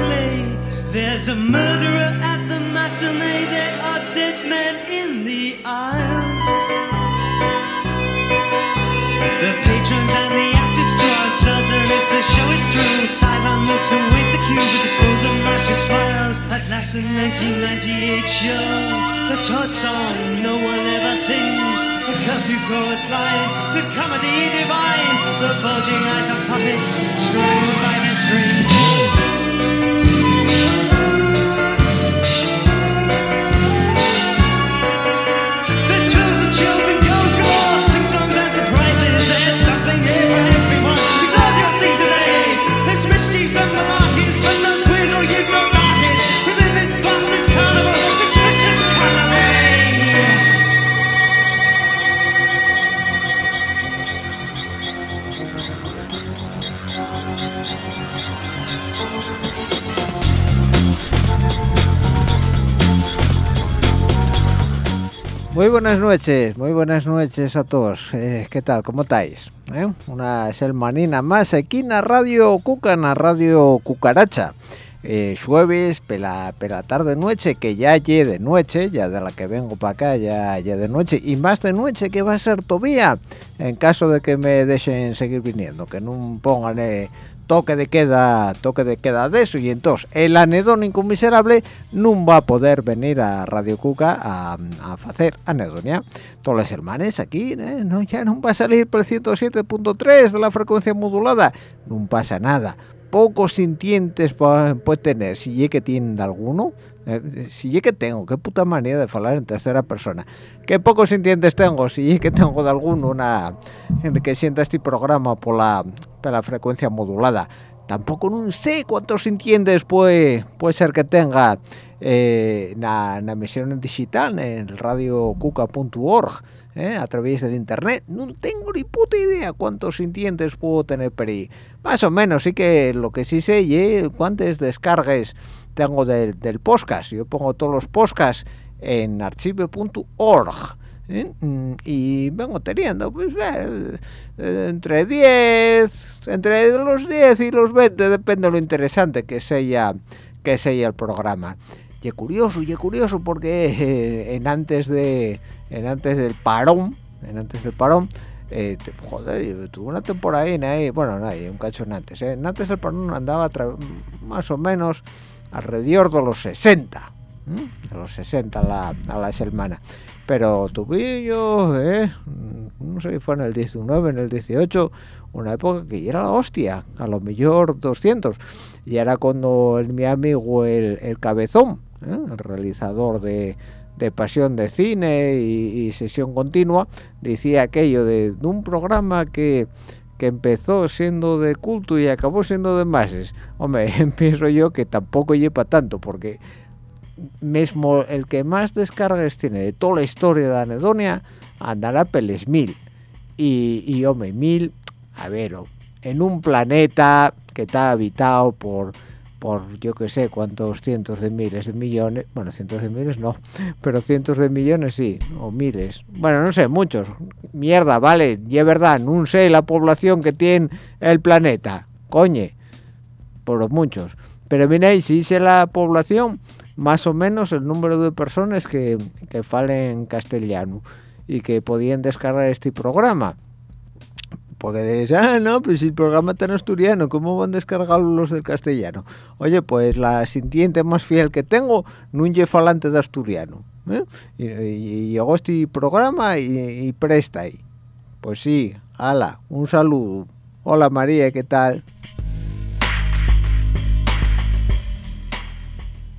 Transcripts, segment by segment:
Play. There's a murderer at the matinee. There are dead men in the aisles. The patrons and the actors draw uncertain if the show is through. Sideline looks await the cue with the frozen masher smiles. At last, the 1998 show, the Todd song no one ever sings. The curfew chorus line, the comedy divine, the bulging eyes of puppets strung by the strings. Buenas noches, muy buenas noches a todos. Eh, ¿Qué tal? ¿Cómo estáis? ¿Eh? Una selmanina más aquí en la Radio Cuca, Radio Cucaracha. Eh, jueves, pela, pela tarde noche, que ya lle de noche, ya de la que vengo para acá, ya, ya de noche, y más de noche que va a ser todavía, en caso de que me dejen seguir viniendo, que no pongan eh, toque de queda, toque de queda de eso, y entonces el anedónico miserable no va a poder venir a Radio Cuca a, a hacer anedonia. Todos los hermanos aquí, ¿eh? no, ya no va a salir por el 107.3 de la frecuencia modulada, no pasa nada pocos sintientes puede tener, si es que tienen alguno, eh, si es que tengo, qué puta manera de hablar en tercera persona, qué pocos sintientes tengo, si es que tengo de alguno una que sienta este programa por la, por la frecuencia modulada, tampoco no sé cuántos sintientes puede, puede ser que tenga eh, la, la emisión digital en radiocuca.org, ¿eh? a través del internet. No tengo ni puta idea cuántos sintientes puedo tener por ahí. Más o menos, sí que lo que sí sé es cuántas descargas tengo del, del podcast. Yo pongo todos los podcasts en archive.org. ¿eh? Mm, y vengo teniendo pues eh, entre 10 entre los 10 y los 20 depende de lo interesante que sea que sea el programa y curioso y curioso porque eh, en antes de en antes del parón antes del parón eh, joder, tuvo una temporada ahí, bueno, no, un cacho antes, ¿eh? antes del parón andaba más o menos alrededor de los 60, de los 60 a la, a la semana. Pero tuve yo, ¿eh? no sé si fue en el 19, en el 18, una época que era la hostia, a lo mejor 200. Y era cuando mi amigo el, el Cabezón, ¿eh? el realizador de, de Pasión de Cine y, Sesión Continua, decía aquello de, un programa que, que empezó siendo de culto y acabó siendo de masas. Hombre, pienso yo que tampoco lleva tanto, porque mismo el que más descargas tiene de toda la historia de Anedonia andará peles mil. Y, y hombre, mil, a ver, en un planeta que está habitado por por yo que sé cuántos cientos de miles de millones, bueno, cientos de miles no, pero cientos de millones sí, o miles, bueno, no sé, muchos, mierda, vale, y es verdad, no sé la población que tiene el planeta, coñe, por los muchos, pero miréis, si dice la población, más o menos el número de personas que, que falen castellano y que podían descargar este programa, porque dices, ah, no, pues el programa está en asturiano, ¿cómo van a descargar los del castellano? Oye, pues la sintiente más fiel que tengo, un falante de asturiano. ¿eh? Y, llegó este programa y, presta ahí. Pues sí, ala, un saludo. Hola María, ¿qué tal?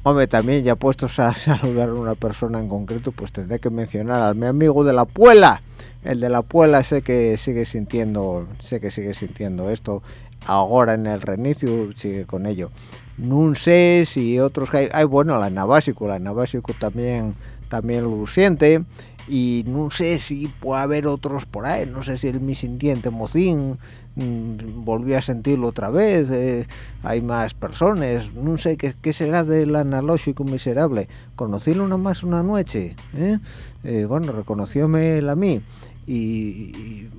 Hombre, también ya puestos a saludar a una persona en concreto, pues tendré que mencionar al mi amigo de la Puela. El de la Puela sé que sigue sintiendo, sé que sigue sintiendo esto. Ahora en el reinicio sigue con ello. No sé si otros hay, hay bueno, la Navasico, la Navasico también también lo siente y no sé si puede haber otros por ahí, no sé si el mi sintiente mocín volví a sentirlo otra vez, eh, hay más personas, no sé qué, será del analógico miserable. Conocílo más una noche, ¿eh? Eh, bueno, reconocióme él a mí y, y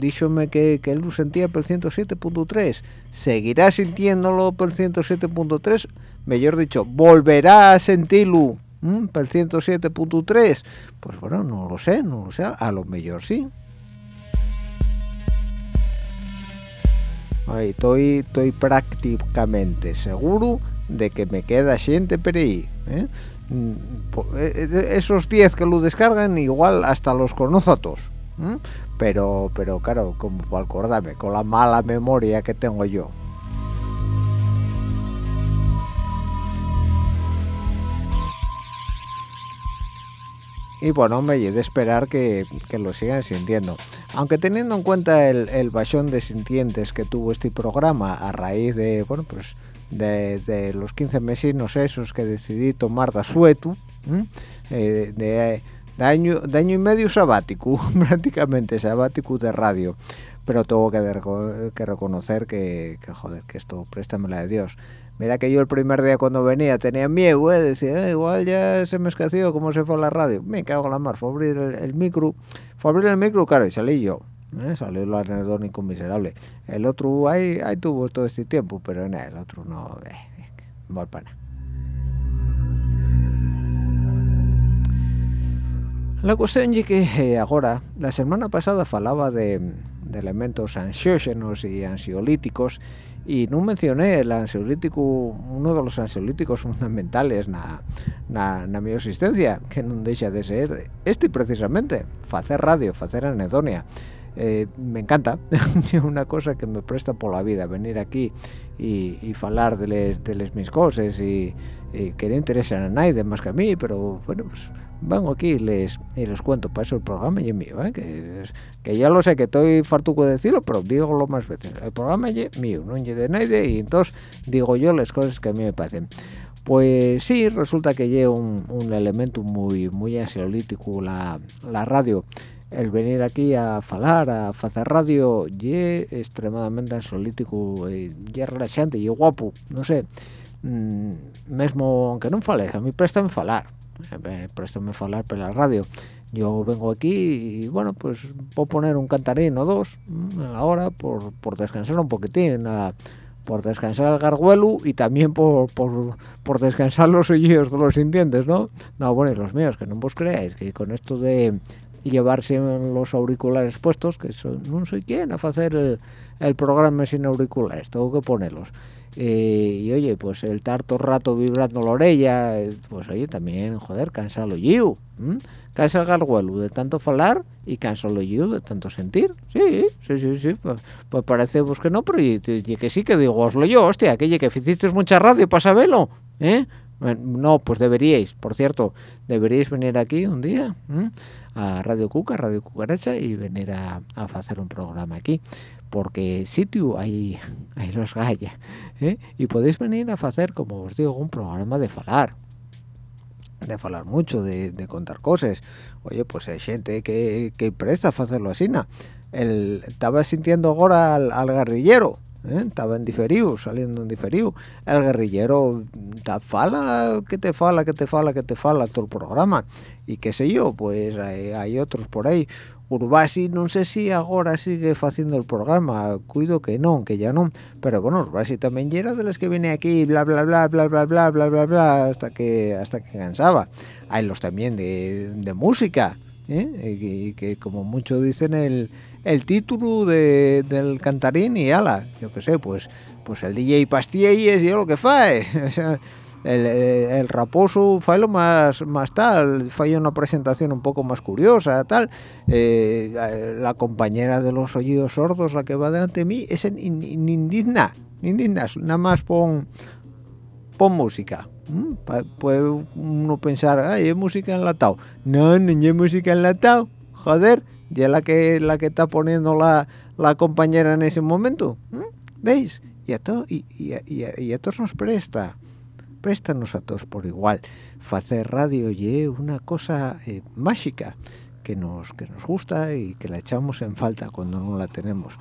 díxome que, él lo sentía por el 107.3, seguirá sintiéndolo por el 107.3, mejor dicho, volverá a sentirlo por el 107.3, pues bueno, no lo sé, no lo sé, a lo mejor sí. Estoy, estoy prácticamente seguro de que me queda gente por ahí. ¿eh? Mm, eh, eh, esos 10 que lo descargan, igual hasta los conozco a todos. Pero, pero claro, como para acordarme, con la mala memoria que tengo yo. y bueno, me de esperar que, que, lo sigan sintiendo. Aunque teniendo en cuenta el, el bachón de sintientes que tuvo este programa a raíz de, bueno, pues de, los 15 mesinos esos que decidí tomar de sueto, eh, de, año, de año y medio sabático, prácticamente sabático de radio. Pero tengo que, que reconocer que, que, joder, que esto, préstamela de Dios Mira que yo el primer día cuando venía tenía miedo, ¿eh? decía, eh, igual ya se me escació como se fue la radio. Me cago en la mar, fue abrir el, micro, fue abrir el micro, claro, y salí yo. ¿eh? Salió el anedónico miserable. El otro ahí, ahí tuvo todo este tiempo, pero en el otro no, eh, mal pana. La cuestión es que eh, ahora, la semana pasada falaba de, de elementos ansiógenos y ansiolíticos y no mencioné el ansiolítico uno de los ansiolíticos fundamentales na, na, na mi existencia que no deja de ser este precisamente hacer radio, hacer anedonia. Eh, me encanta es una cosa que me presta por la vida venir aquí y y hablar de les, de les mis cosas y, y que le interesan a nadie más que a mí pero bueno, pues, vengo aquí les, y les cuento, para eso el programa es mío, ¿eh? que, que ya lo sé, que estoy fartuco de decirlo, pero digo lo más veces, el programa es mío, no es de nadie, y entonces digo yo las cosas que a mí me parecen. Pues sí, resulta que lleva un, un, elemento muy muy ansiolítico la, la radio. El venir aquí a hablar, a hacer radio, es extremadamente ansiolítico, y es relajante, y guapo, no sé. Mm, mesmo, aunque no fale, a mí préstame falar eh, préstame hablar por la radio yo vengo aquí y bueno pues puedo poner un cantarín o dos mm, a la hora por, por descansar un poquitín por descansar el garguelo y también por, por, por, descansar los oídos de los sintientes, ¿no? No, bueno, y los míos, que no vos creáis que con esto de llevarse los auriculares puestos, que no soy quien a hacer el, programa sin auriculares, tengo que ponerlos. Eh, y oye, pues el tarto rato vibrando la orella, pues oye, también, joder, cansa el oído, cansa el garguelo de tanto falar y cansa el oído de tanto sentir. Sí, sí, sí, sí, pues, pues parece pues que no, pero y, que sí, que digo, os lo yo, hostia, aquella que hiciste mucha radio para saberlo, ¿eh? No, pues deberíais, por cierto, deberíais venir aquí un día a Radio Cuca, Radio Cucaracha y venir a, hacer un programa aquí, porque sitio hay, hay los gallas, ¿eh? y podéis venir a hacer, como os digo, un programa de falar, de falar mucho, de, contar cosas. Oye, pues hay gente que, que presta a hacerlo así. El, estaba sintiendo ahora al, al guerrillero, ¿eh? estaba en diferido, saliendo en diferido. El guerrillero te fala, que te fala, que te fala, que te fala todo el programa. Y qué sé yo, pues hay, otros por ahí. Urbasi, no sé si ahora sigue haciendo el programa, cuido que no, que ya no, pero bueno, Urbasi también era de las que viene aquí, bla bla bla bla bla bla bla bla bla, hasta que hasta que cansaba. Hay los también de, de música, ¿eh? que como muchos dicen el el título de, del cantarín y ala, yo qué sé, pues pues el DJ Pastilles y lo que fae. el, el, raposo fue más más tal fue una presentación un poco más curiosa tal. Eh, la compañera de los oídos sordos la que va delante de mí es indigna indigna. Nada más pon pon música puede uno pensar ay es música enlatado no no es música enlatado joder y es la que la que está poniendo la, la compañera en ese momento veis y a todo y, y, y, a todos nos presta préstanos a todos por igual. Hacer radio y una cosa eh, mágica que nos que nos gusta y que la echamos en falta cuando no la tenemos.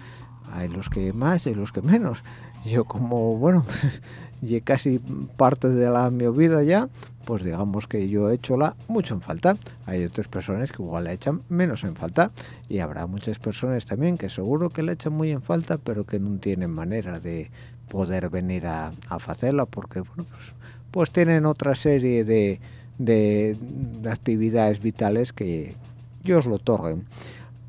Hay los que más y los que menos. Yo como bueno y casi parte de la mi vida ya pues digamos que yo he hecho la mucho en falta. Hay otras personas que igual la echan menos en falta y habrá muchas personas también que seguro que la echan muy en falta pero que no tienen manera de poder venir a, a hacerla porque bueno pues, pues tienen otra serie de, de, de actividades vitales que yo os lo otorguen.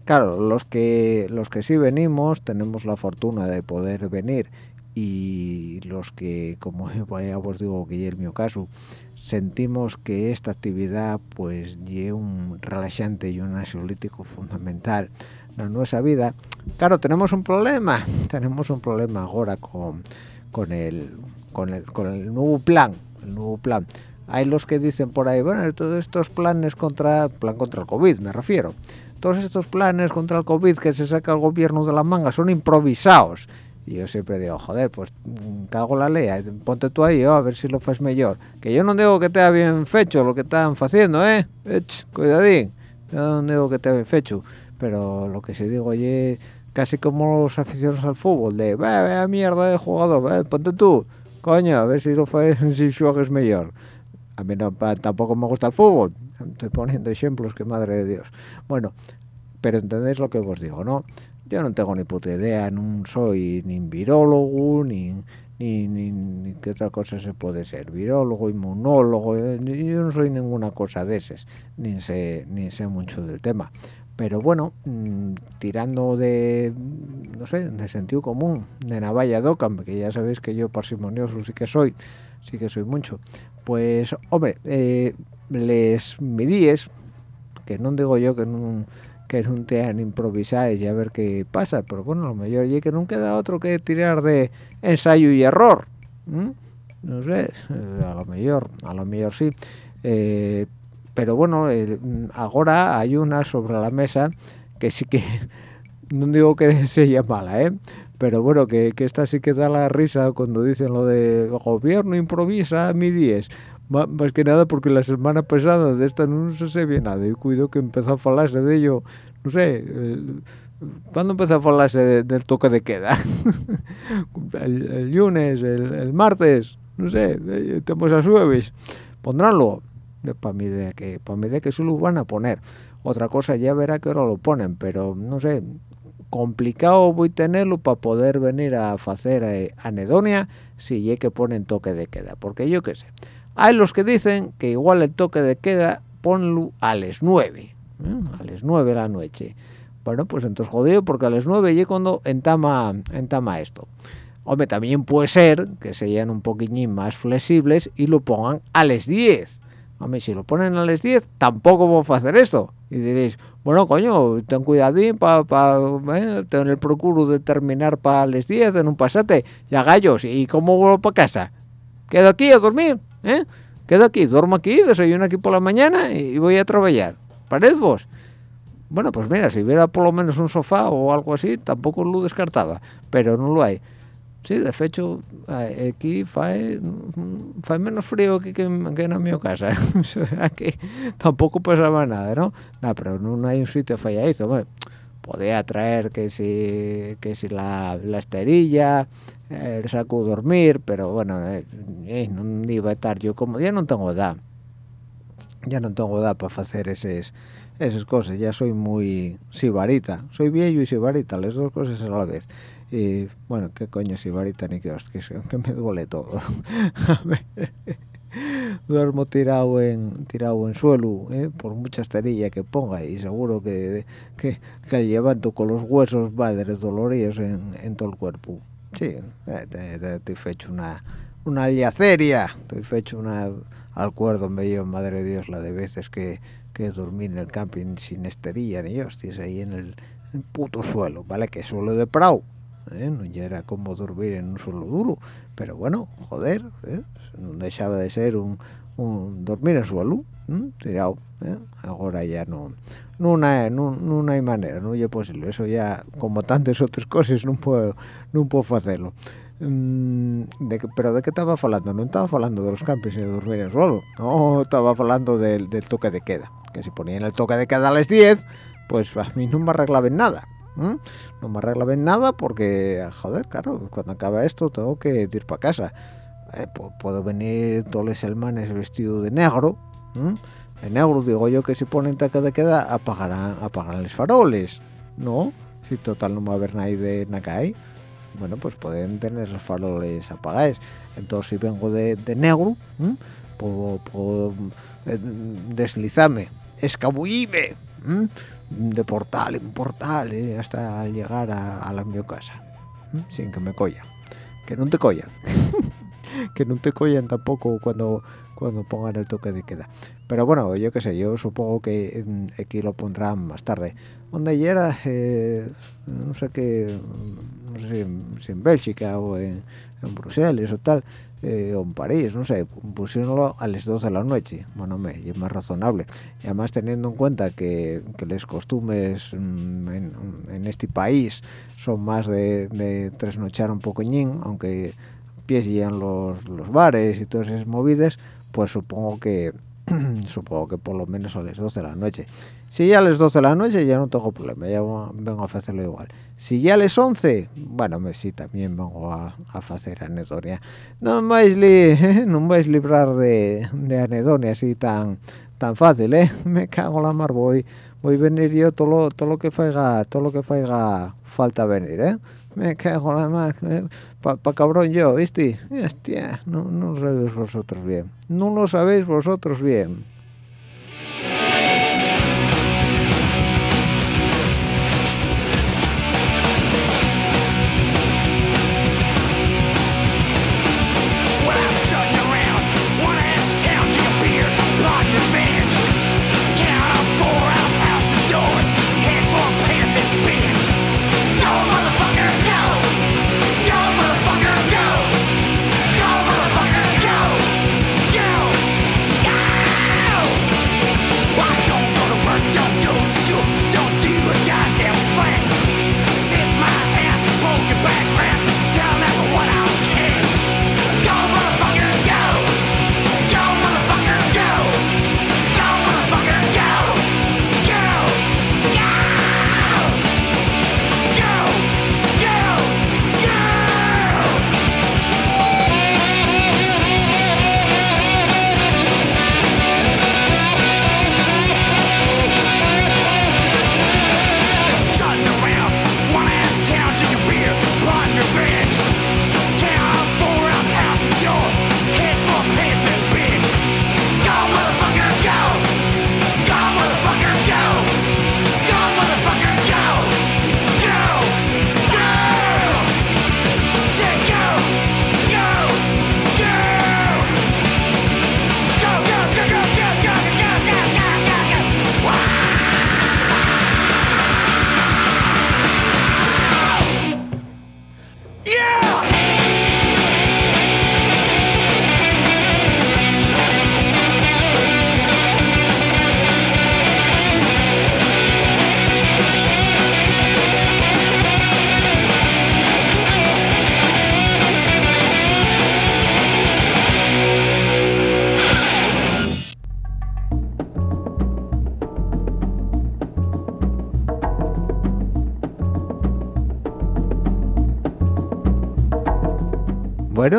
Claro los que los que sí venimos tenemos la fortuna de poder venir y los que como ya os digo que es mi caso sentimos que esta actividad pues lleva un relaxante y un ansiolítico fundamental en nuestra vida. Claro tenemos un problema tenemos un problema ahora con, con el con el con el nuevo plan nuevo plan. Hay los que dicen por ahí bueno todos estos planes contra plan contra el covid me refiero. Todos estos planes contra el covid que se saca el gobierno de la manga son improvisados. Y yo siempre digo, joder, pues mm, cago la ley, ponte tú ahí, oh, a ver si lo fas mejor. Que yo no digo que te bien fecho lo que están haciendo, ¿eh? Ech, cuidadín, yo no digo que te bien fecho, pero lo que sí digo, oye, casi como los aficionados al fútbol, de, ve, mierda de jugador, ponte tú, coño, a ver si lo fas, si juegas mejor. A mí no, tampoco me gusta el fútbol, estoy poniendo ejemplos que madre de Dios. Bueno, pero entendéis lo que os digo, ¿no? yo no tengo ni puta idea, no soy ni virólogo, ni, ni, ni, qué otra cosa se puede ser, virólogo, inmunólogo, eh, yo no soy ninguna cosa de esas, ni sé, ni sé mucho del tema. Pero bueno, mm, tirando de, no sé, de sentido común, de navalla docam, que ya sabéis que yo parsimonioso sí que soy, sí que soy mucho, pues, hombre, eh, les midíes, que no digo yo que no que un tean improvisar y a ver qué pasa pero bueno lo mejor y que no queda otro que tirar de ensayo y error no sé eh, a lo mejor a lo mejor sí. Eh, pero bueno ahora hay una sobre la mesa que sí que no digo que sea mala eh pero bueno que, que esta sí que da la risa cuando dicen lo de gobierno improvisa mi 10 más que nada porque la semana pasada de esta no se sabía nada y cuido que empezó a hablarse de ello. No sé ¿cuándo empezó a hablarse del toque de queda? el, lunes, el, martes no sé, estamos a jueves. Pondránlo para mi idea que para mi idea que solo van a poner otra cosa ya verá que ahora lo ponen pero no sé complicado voy a tenerlo para poder venir a hacer eh, anedonia si es que ponen toque de queda porque yo qué sé hay los que dicen que igual el toque de queda ponlo a las 9. a las 9 de la noche. Bueno, pues entonces jodido porque a las 9 y cuando entama, entama esto. Hombre, también puede ser que sean un poquitín más flexibles y lo pongan a las 10. Hombre, si lo ponen a las 10, tampoco voy a hacer esto. Y diréis, bueno, coño, ten cuidadín para pa, eh, tener el procuro de terminar para las 10 en un pasate. Ya gallos, ¿y cómo vuelvo para casa? ¿Quedo aquí a dormir? ¿Eh? Quedo aquí, duermo aquí, desayuno aquí por la mañana y voy a trabajar. ¿Parece vos? Bueno, pues mira, si hubiera por lo menos un sofá o algo así, tampoco lo descartaba, pero no lo hay. Sí, de hecho, aquí fae, fae menos frío que, que, en mi casa, o sea que tampoco pasaba nada, ¿no? No, pero no hay un sitio falladizo, podía traer que si, que si la, la esterilla, el saco dormir, pero bueno, eh, eh, iba a estar yo como, ya no tengo edad, ya no tengo edad para hacer esas, esas cosas, ya soy muy sibarita, soy viejo y sibarita, las dos cosas a la vez y bueno qué coño si ni que que me duele todo. Duermo tirado en tirado en suelo ¿eh? por mucha esterilla que ponga y seguro que que, que levanto con los huesos madres doloridos en, en todo el cuerpo. Sí eh, estoy fecho una una aliaceria estoy fecho una al cuerdo me madre de dios la de veces que que dormí en el camping sin esterilla ni hostias ahí en el, el puto suelo vale que suelo de prau ¿eh? no ya era como dormir en un suelo duro pero bueno joder ¿eh? no dejaba de ser un, un dormir en suelo ¿eh? tirado ¿eh? ahora ya no no, hay, no, no hay manera no es posible eso ya como tantas otras cosas no puedo no puedo hacerlo mm, de pero de qué estaba hablando no estaba hablando de los campos y de dormir en suelo no estaba hablando del, del toque de queda que si ponían el toque de queda a las 10 pues a mí no me arreglaban nada no me arreglaban nada porque, joder, claro, cuando acaba esto tengo que ir para casa. Eh, puedo venir todos los semanas vestido de negro. De negro digo yo que si ponen taca de queda apagarán, apagarán los faroles. ¿No? Si total no va a haber nadie de Nakai. Bueno, pues pueden tener los faroles apagados. Entonces si vengo de, negro, puedo, puedo eh, deslizarme, escabullirme de portal en portal eh, hasta llegar a, la mi casa sin que me collan. Que no te collan. Que no te collan tampoco cuando cuando pongan el toque de queda. Pero bueno yo qué sé yo supongo que mm, aquí lo pondrán más tarde. Donde ya eh, no sé qué no sé si en, Bélgica o en, en Bruselas o tal eh, en París, no sé, pusieronlo a las 12 de la noche. Bueno, me, es más razonable. Y además teniendo en cuenta que, que las costumbres mm, en, este país son más de, de trasnochar un pocoñín, aunque piensen los, los bares y todas esas movidas, pues supongo que supongo que por lo menos a las 12 de la noche. Si ya a las 12 de la noche ya no tengo problema, ya vengo a hacerlo igual. Si ya a las 11, bueno, me, sí, también vengo a, a hacer anedonia. No vais, li, no vais librar de, de anedonia así tan tan fácil, ¿eh? Me cago la mar, voy, voy a venir yo todo lo, todo lo que faiga, todo lo que faiga falta venir, ¿eh? Me cago la mar, ¿eh? pa, pa, cabrón yo, ¿viste? Hostia, no, no lo sabéis vosotros bien, no lo sabéis vosotros bien.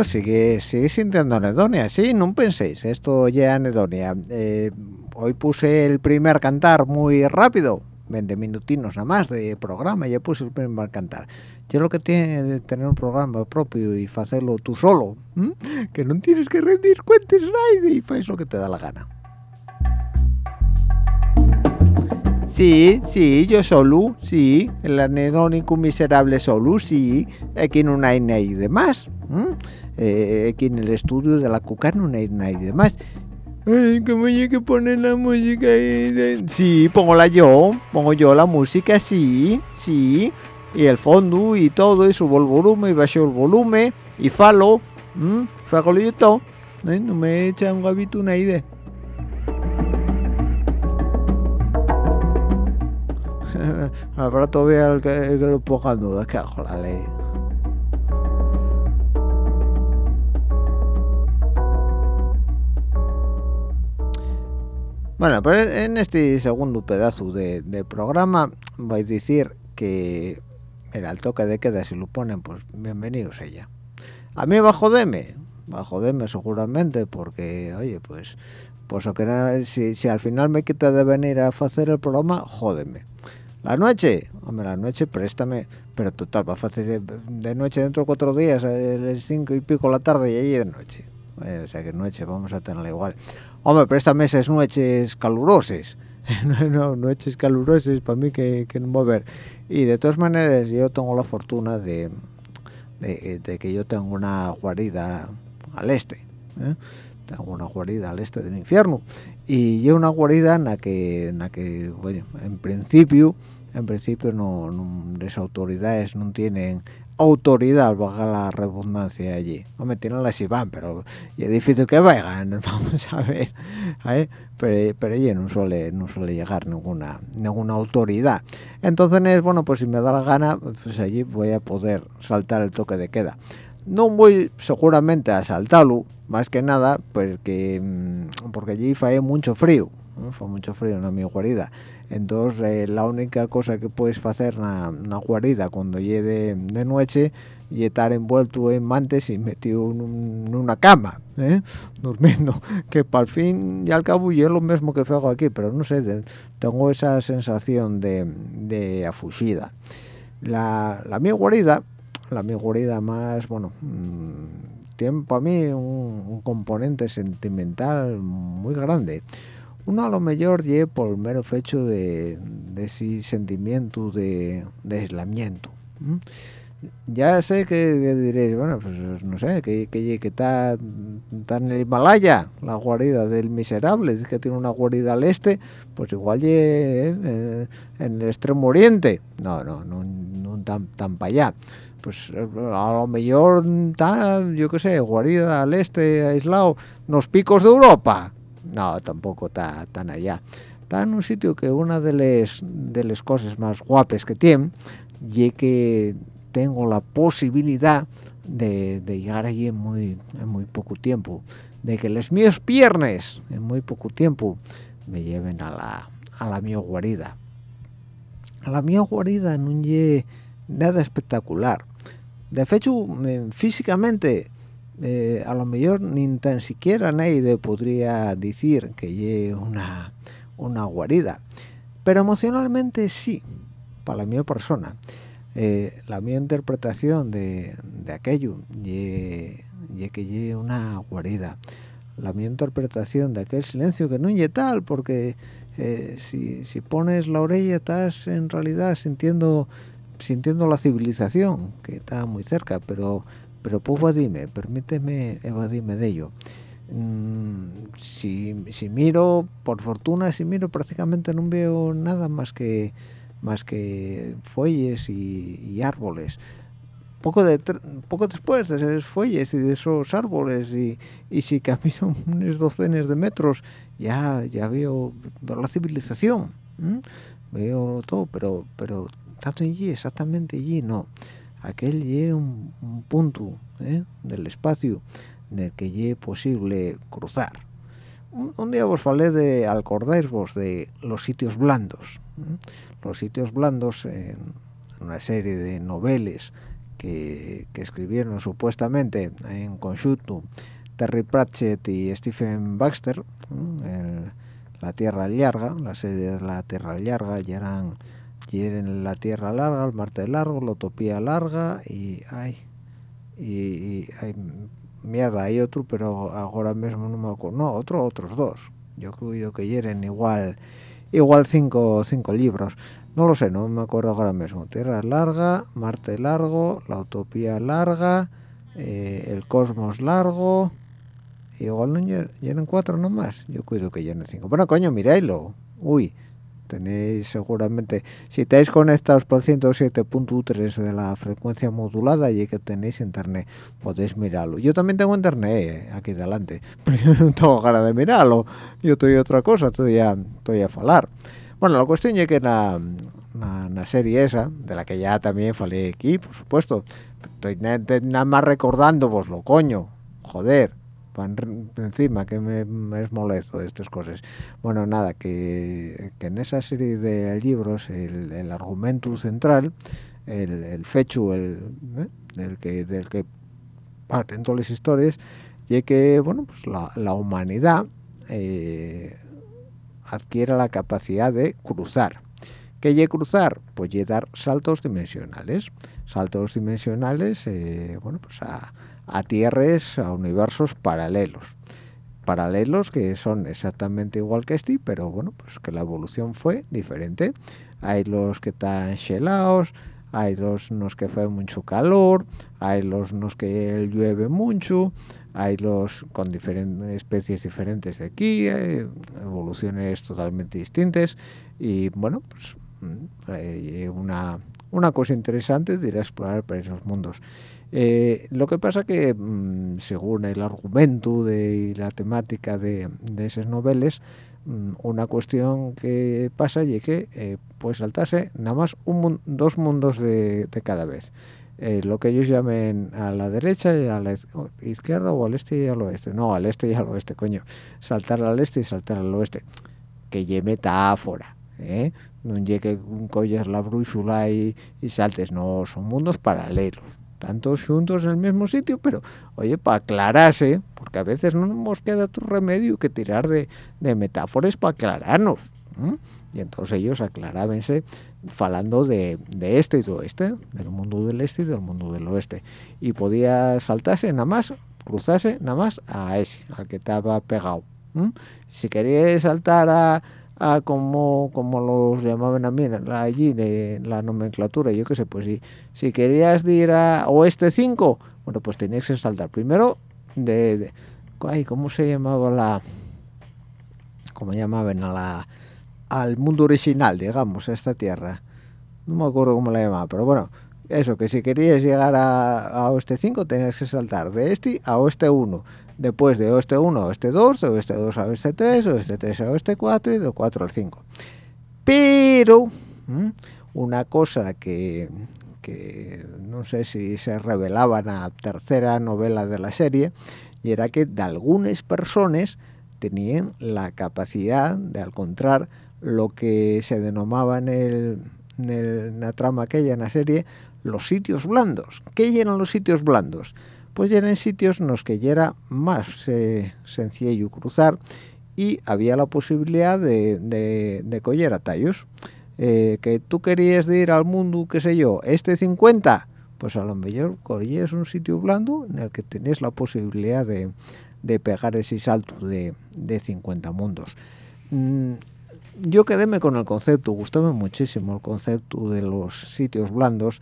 Bueno, sigue, sigue sintiendo anedonia, sí, no penséis, esto ya anedonia. Eh, hoy puse el primer cantar muy rápido, 20 minutinos nada más de programa, ya puse el primer cantar. Yo lo que tiene de tener un programa propio y hacerlo tú solo, que no tienes que rendir cuentas nadie y haces lo que te da la gana. Sí, sí, yo solo, sí, el anedónico miserable solo, sí, aquí no hay nadie de más. Eh, aquí en el estudio de la cuca no hay nadie de más. Ay, ¿cómo hay que poner la música ahí? Sí, pongo yo, pongo yo la música, sí, sí, y el fondo y todo, y subo el volumen y bajo el volumen, y falo, ¿Mm? fago yo todo, no me echa un gabito una idea. Habrá todavía el que, que lo ponga duda, que hago la ley. Bueno, pues en este segundo pedazo de, de programa voy a decir que era el toque de queda, si lo ponen, pues bienvenidos ella. A mí va joderme, va a joderme seguramente, porque, oye, pues, pues o que si, si al final me quita de venir a hacer el programa, jódeme. La noche, hombre, la noche préstame, pero total, va a hacer de noche dentro de cuatro días, a las cinco y pico de la tarde y allí de noche. Eh, o sea que noche vamos a tenerla igual. Hombre, préstame esas noches calurosas. no, no, noches calurosas para mí que, que no haber. Y de todas maneras, yo tengo la fortuna de, de, de que yo tengo una guarida al este. ¿eh? Tengo una guarida al este del infierno. Y yo una guarida en la que, en la que bueno, en principio, en principio no, no, las autoridades no tienen autoridad, valga la redundancia allí. Hombre, tienen las IBAN, pero es difícil que vayan, vamos a ver. ¿eh? Pero, pero allí no suele, no suele llegar ninguna, ninguna autoridad. Entonces, bueno, pues si me da la gana, pues allí voy a poder saltar el toque de queda. No voy seguramente a saltarlo, más que nada, porque, porque allí fue mucho frío. ¿No? Fue mucho frío en mi guarida entonces eh, la única cosa que puedes hacer en una guarida cuando llegue de, noche y estar envuelto en mantes y metido en, una cama ¿eh? durmiendo que para el fin y al cabo yo es lo mismo que hago aquí pero no sé tengo esa sensación de, de afushida la, la mi guarida la mi guarida más bueno mmm, tiene para mí un, un componente sentimental muy grande uno a lo mejor lleva por mero hecho de, de ese sentimiento de, de aislamiento ya sé que, diréis bueno pues no sé que, que, que está, en el Himalaya la guarida del miserable que tiene una guarida al este pues igual eh, en el extremo oriente no no no, tan, tan para allá. Pues a lo mejor está yo qué sé guarida al este aislado los picos de Europa no, tampoco está tan allá. Está en un sitio que una de las de las cosas más guapas que tiene y que tengo la posibilidad de, de llegar allí en muy, en muy poco tiempo, de que los míos piernes en muy poco tiempo me lleven a la, a la mi guarida. A la mi guarida no es nada espectacular. De hecho, físicamente eh, a lo mejor ni tan siquiera nadie podría decir que lleve una, una guarida, pero emocionalmente sí, para la mi persona. Eh, la mi interpretación de, de aquello y que lleve una guarida la mi interpretación de aquel silencio que no es tal porque eh, si, si pones la orella estás en realidad sintiendo sintiendo la civilización que está muy cerca pero pero pues dime, permíteme evadirme de ello. Mm, si, si, miro, por fortuna, si miro prácticamente no veo nada más que más que fuelles y, y árboles. Poco, de, poco después de esos fuelles y de esos árboles y, y si camino unos docenas de metros ya ya veo la civilización ¿eh? veo todo pero pero tanto allí exactamente allí no aquel es un, un, punto ¿eh? del espacio en el que es posible cruzar. Un, un, día vos falé de, acordáis vos de los sitios blandos, ¿eh? los sitios blandos en una serie de novelas que, escribieron supuestamente en conjunto Terry Pratchett y Stephen Baxter, La Tierra Larga, la serie de La Tierra Larga, y eran, La Tierra Larga, El Marte Largo, La Utopía Larga, y ay, y, hay mierda, hay otro, pero ahora mismo no me acuerdo, no, otro, otros dos, yo creo que hieren igual, igual cinco, cinco libros, no lo sé, no me acuerdo ahora mismo. Tierra larga, Marte largo, la utopía larga, eh, el cosmos largo. Igual no llenan cuatro nomás. Yo cuido que llenen cinco. Bueno, coño, miráislo. Uy, tenéis seguramente... Si estáis conectados por 107.3 de la frecuencia modulada y que tenéis internet, podéis mirarlo. Yo también tengo internet eh, aquí delante, pero yo no tengo ganas de mirarlo. Yo estoy otra cosa, estoy a, estoy a falar. Bueno, la cuestión es que la, la, serie esa, de la que ya también falé aquí, por supuesto, estoy nada más recordando lo coño, joder, encima que me, es molesto de estas cosas. Bueno, nada, que, en esa serie de libros el, argumento central, el, fecho, el, ¿eh? del que del que parten todas las historias, y que, bueno, pues la, humanidad... Eh, adquiere la capacidad de cruzar. ¿Qué es cruzar? Pues y dar saltos dimensionales. Saltos dimensionales, eh, bueno, pues a, a tierras, a universos paralelos. Paralelos que son exactamente igual que este, pero bueno, pues que la evolución fue diferente. Hay los que están helados, hay los nos que fue mucho calor, hay los nos que llueve mucho, hay los con diferentes especies diferentes de aquí, evoluciones totalmente distintas y bueno, pues mm, una, una cosa interesante de ir a explorar por esos mundos. Eh, lo que pasa que, mm, según el argumento de, y la temática de, de esas novelas, mm, una cuestión que pasa y que eh, puede saltarse nada más un, dos mundos de, cada vez. Eh, lo que ellos llamen a la derecha y a la izquierda o al este y al oeste. No, al este y al oeste, coño. Saltar al este y saltar al oeste. Que lle metáfora, ¿eh? No llegue un colles la brújula y, saltes. No, son mundos paralelos. Tantos juntos en el mismo sitio, pero, oye, para aclararse, porque a veces no nos queda otro remedio que tirar de, de metáforas para aclararnos. Y entonces ellos aclarábense falando de, este y de oeste, del mundo del este y del mundo del oeste. Y podía saltarse nada más, cruzarse nada más a ese, al que estaba pegado. Si quería saltar a, a como, como los llamaban a mí allí, de la nomenclatura, yo qué sé, pues si, si querías ir a oeste 5, bueno, pues tenías que saltar primero de, ay, ¿cómo se llamaba la... ¿Cómo llamaban a la al mundo original, digamos, a esta tierra. No me acuerdo cómo la llamaba, pero bueno, eso, que si querías llegar a, a Oeste 5 tenías que saltar de este a Oeste 1, después de Oeste 1 a Oeste 2, de Oeste 2 a Oeste 3, de Oeste 3 a Oeste 4 y de 4 al 5. Pero, una cosa que, que no sé si se revelaba en la tercera novela de la serie, y era que de algunas personas tenían la capacidad de encontrar lo que se denominaba en, el, en, la trama aquella, en la serie, los sitios blandos. ¿Qué eran los sitios blandos? Pues eran sitios en los que ya era más eh, sencillo cruzar y había la posibilidad de, de, de coger atallos. Eh, que tú querías ir al mundo, qué sé yo, este 50, pues a lo mejor cogías un sitio blando en el que tenías la posibilidad de, de pegar ese salto de, de 50 mundos. Mm, yo quedéme con el concepto, gustame muchísimo el concepto de los sitios blandos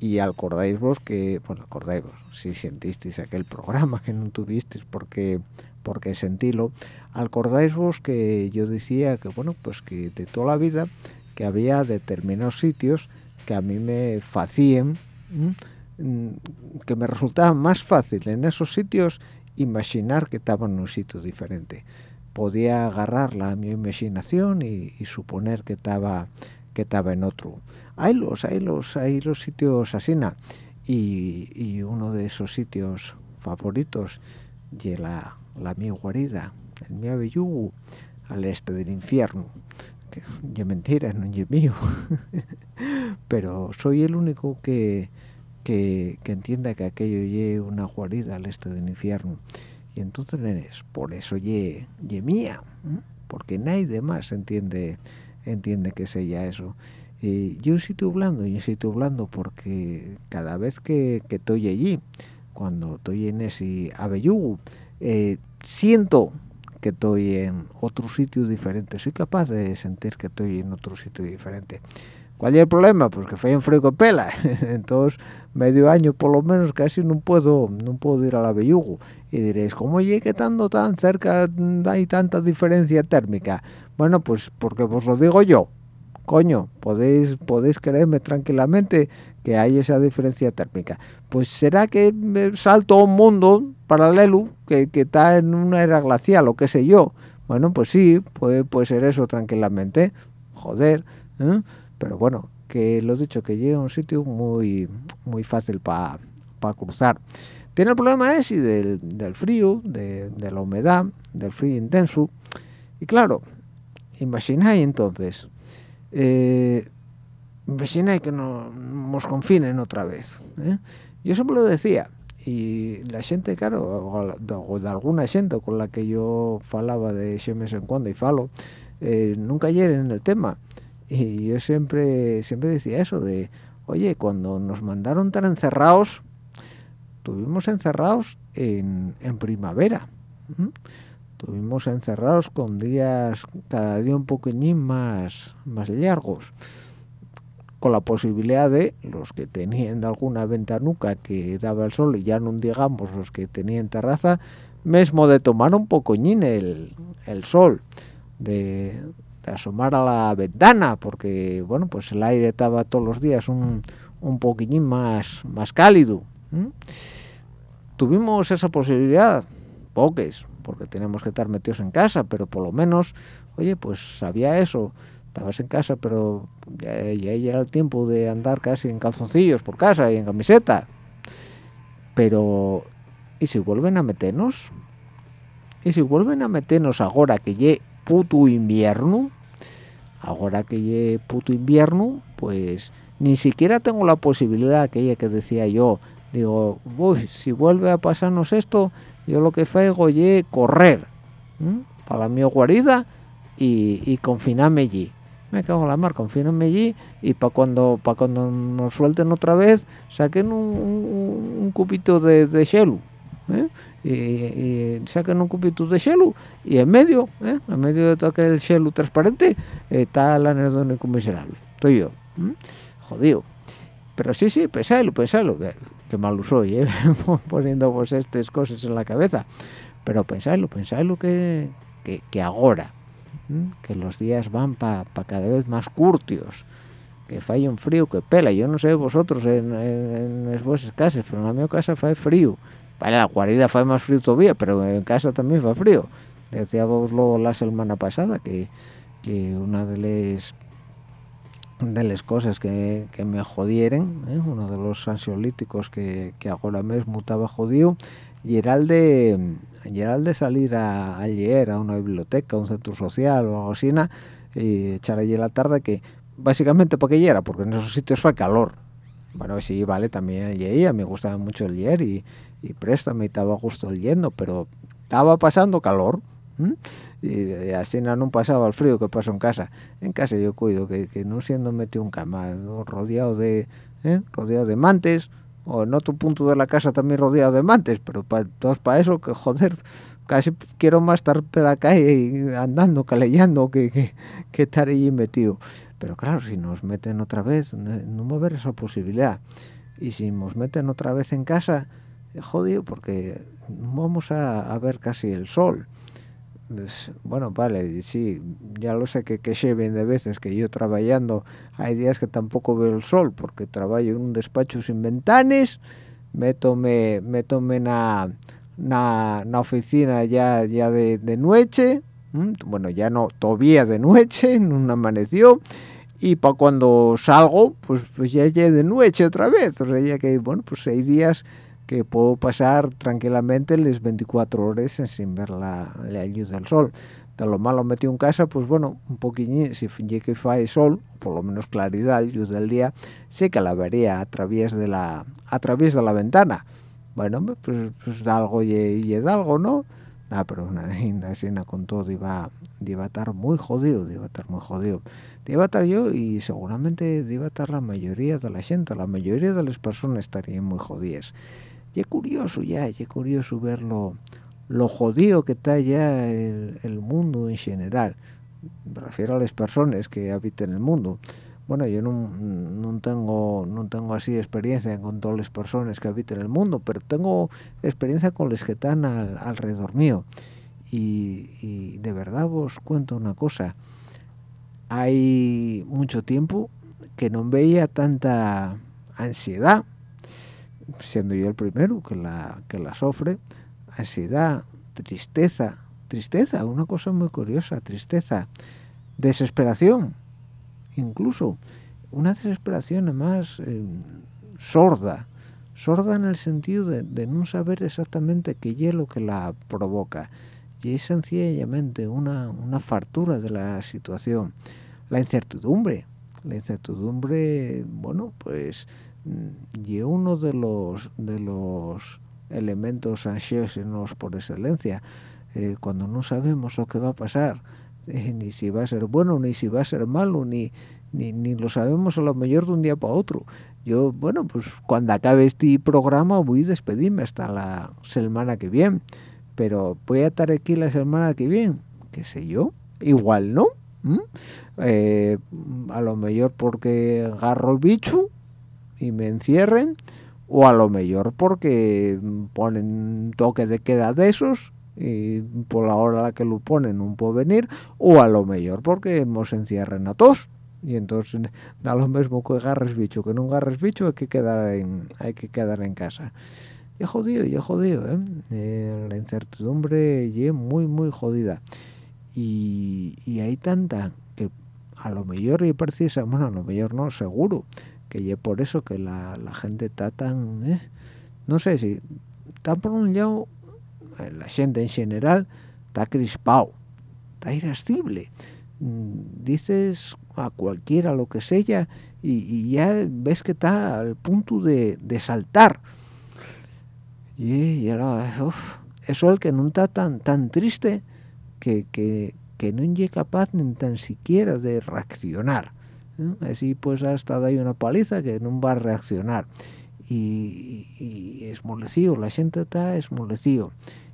y acordáis vos que, bueno, acordáis vos, si sentisteis aquel programa que no tuvisteis porque porque sentilo, acordáis vos que yo decía que, bueno, pues que de toda la vida que había determinados sitios que a mí me facían, mm, que me resultaba más fácil en esos sitios imaginar que estaban en un sitio diferente. Podía agarrar la mi imaginación y, suponer que estaba que estaba en otro hay los hay los hay los sitios asina y, y uno de esos sitios favoritos y la, la mi guarida el mi abellugu al este del infierno que es mentira no es mío pero soy el único que que, entienda que aquello lleve una guarida al este del infierno. Y entonces, por eso ye mía, porque nadie más entiende entiende que sea eso. Y yo un sitio blando, y un sitio blando porque cada vez que, estoy allí, cuando estoy en ese abellugo, eh, siento que estoy en otro sitio diferente, soy capaz de sentir que estoy en otro sitio diferente. ¿Cuál es el problema? Pues que fue en frío que pela. Entonces, medio año por lo menos casi no puedo no puedo ir al abellugo. Y diréis, ¿cómo llegué estando tan cerca hay tanta diferencia térmica? Bueno, pues porque os lo digo yo. Coño, podéis podéis creerme tranquilamente que hay esa diferencia térmica. Pues será que salto a un mundo paralelo que, está en una era glacial o qué sé yo. Bueno, pues sí, puede, ser eso tranquilamente. Joder, ¿eh? pero bueno, que lo dicho, que llega a un sitio muy muy fácil para cruzar. Tiene el problema ese del, del frío, de, la humedad, del frío intenso. Y claro, imagináis entonces, eh, que nos confinen otra vez. ¿eh? Yo siempre lo decía, y la gente, claro, o, de alguna gente con la que yo falaba de ese mes en cuando y falo, eh, nunca hieren en el tema y yo siempre siempre decía eso de oye cuando nos mandaron tan encerrados tuvimos encerrados en, en primavera tuvimos encerrados con días cada día un poquillín más más largos con la posibilidad de los que tenían alguna ventanuca que daba el sol y ya no digamos los que tenían terraza mismo de tomar un poquillín el, el sol de, asomar a la ventana porque bueno pues el aire estaba todos los días un, un más más cálido tuvimos esa posibilidad poques porque tenemos que estar metidos en casa pero por lo menos oye pues sabía eso estabas en casa pero ya, ya era el tiempo de andar casi en calzoncillos por casa y en camiseta. Pero y si vuelven a meternos y si vuelven a meternos ahora que ya puto invierno ahora que llegue puto invierno pues ni siquiera tengo la posibilidad que ella que decía yo. Digo uy si vuelve a pasarnos esto yo lo que hago es correr para mi guarida y, y confinarme allí me cago en la mar, confíname allí y para cuando para cuando nos suelten otra vez saquen un, cupito de, de ¿eh? saquen un cupito de hielo y en medio, ¿eh? en medio de todo aquel hielo transparente está el anedónico miserable, estoy yo, jodido. Pero sí, sí, pensadlo, pensadlo, que, que malo soy, ¿eh? poniendo vos estas cosas en la cabeza. Pero pensadlo, pensadlo que, que, que ahora, que los días van para cada vez más curtios, que falla un frío que pela. Yo no sé vosotros en, en, en vuestras casas, pero en la mi casa falla frío Vale, la guarida fue más frío todavía, pero en casa también fue frío. Decíamos luego la semana pasada que, una de las de las cosas que, me jodieren, ¿eh? uno de los ansiolíticos que, que ahora mismo estaba jodido, y era el de, de salir a, leer a una biblioteca, a un centro social o algo así, y echar allí la tarde, que básicamente porque era, porque en esos sitios fue calor. Bueno, sí, vale, también leía, me gustaba mucho leer y, y préstame, estaba justo leyendo, pero estaba pasando calor. Y, así no pasaba el frío que pasó en casa. En casa yo cuido que, no siendo metido en cama, rodeado de ¿eh? rodeado de mantes, o en otro punto de la casa también rodeado de mantes, pero para para eso que joder, casi quiero más estar por la calle andando, calellando que, que, estar allí metido. Pero claro, si nos meten otra vez, no va a haber esa posibilidad. Y si nos meten otra vez en casa, jodido porque vamos a, ver casi el sol. Pues, bueno, vale, sí, ya lo sé que, que lleven de veces que yo trabajando, hay días que tampoco veo el sol porque trabajo en un despacho sin ventanas, me tomé, me tomé na, na, oficina ya, ya de, de noche, bueno, ya no, todavía de noche, no amaneció, y para cuando salgo, pues, pues ya, ya de noche otra vez, o sea, ya que, bueno, pues hay días que puedo pasar tranquilamente las 24 horas sin ver la, luz del sol. de lo malo metido en casa pues bueno un poquillín si finge que hay sol por lo menos claridad luz del día sé que la vería a través de la a través de la ventana bueno pues, pues algo y, y de algo no ah, pero una escena con todo iba, iba a estar muy jodido, iba a estar muy jodido. Iba a estar yo y seguramente iba a estar la mayoría de la gente, la mayoría de las personas estarían muy jodidas. Y curioso ya, y curioso ver lo, jodido que está ya el, mundo en general. Me refiero a las personas que habitan el mundo. Bueno yo no, tengo no tengo así experiencia con todas las personas que habitan el mundo pero tengo experiencia con las que están alrededor mío. Y, de verdad os cuento una cosa. Hay mucho tiempo que no veía tanta ansiedad siendo yo el primero que la que la sufre ansiedad tristeza tristeza una cosa muy curiosa tristeza desesperación incluso una desesperación más eh, sorda, sorda en el sentido de, no saber exactamente qué es lo que la provoca. Y es sencillamente una, una fartura de la situación. La incertidumbre, la incertidumbre, bueno, pues y uno de los de los elementos ansiosos por excelencia. Eh, cuando no sabemos lo que va a pasar, eh, ni si va a ser bueno, ni si va a ser malo, ni, ni, ni lo sabemos a lo mejor de un día para otro. Yo, bueno, pues cuando acabe este programa voy a despedirme hasta la semana que viene. Pero voy a estar aquí la semana que viene, qué sé yo, igual no. Eh, a lo mejor porque agarro el bicho y me encierren, o a lo mejor porque ponen toque de queda de esos y por la hora a la que lo ponen no puedo venir o a lo mejor porque nos encierren a todos y entonces da lo mismo que agarres bicho que no agarres bicho hay que quedar en hay que quedar en casa y jodido y jodido ¿eh? ¿eh? la incertidumbre es muy muy jodida y, y, hay tanta que a lo mejor y precisa bueno a lo mejor no seguro que es por eso que la, la gente está tan ¿eh? no sé si está por un lado eh, la gente en general está crispado, está irascible. Mm, dices a cualquiera lo que sea y, ya ves que está al punto de, saltar. Y, eso es el que no está tan, tan triste que, que, no es capaz ni tan siquiera de reaccionar. Así pues hasta da una paliza que no va a reaccionar. Y, y, es molecido, la gente está esmolecido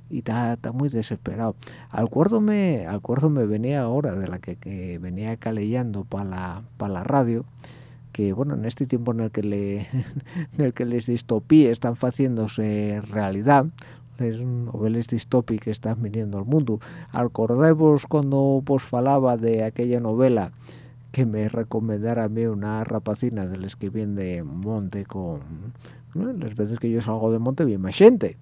y está, muy desesperado. Al cuerdo me, al me venía ahora de la que, venía calellando para la, la radio, que bueno, en este tiempo en el que le, en el que les distopías están haciéndose realidad, les novelas distópicas que están viniendo al mundo. Acordáis cuando vos falaba de aquella novela que me recomendara a mí una rapacina de las que viene de monte con las veces que yo salgo de monte bien más gente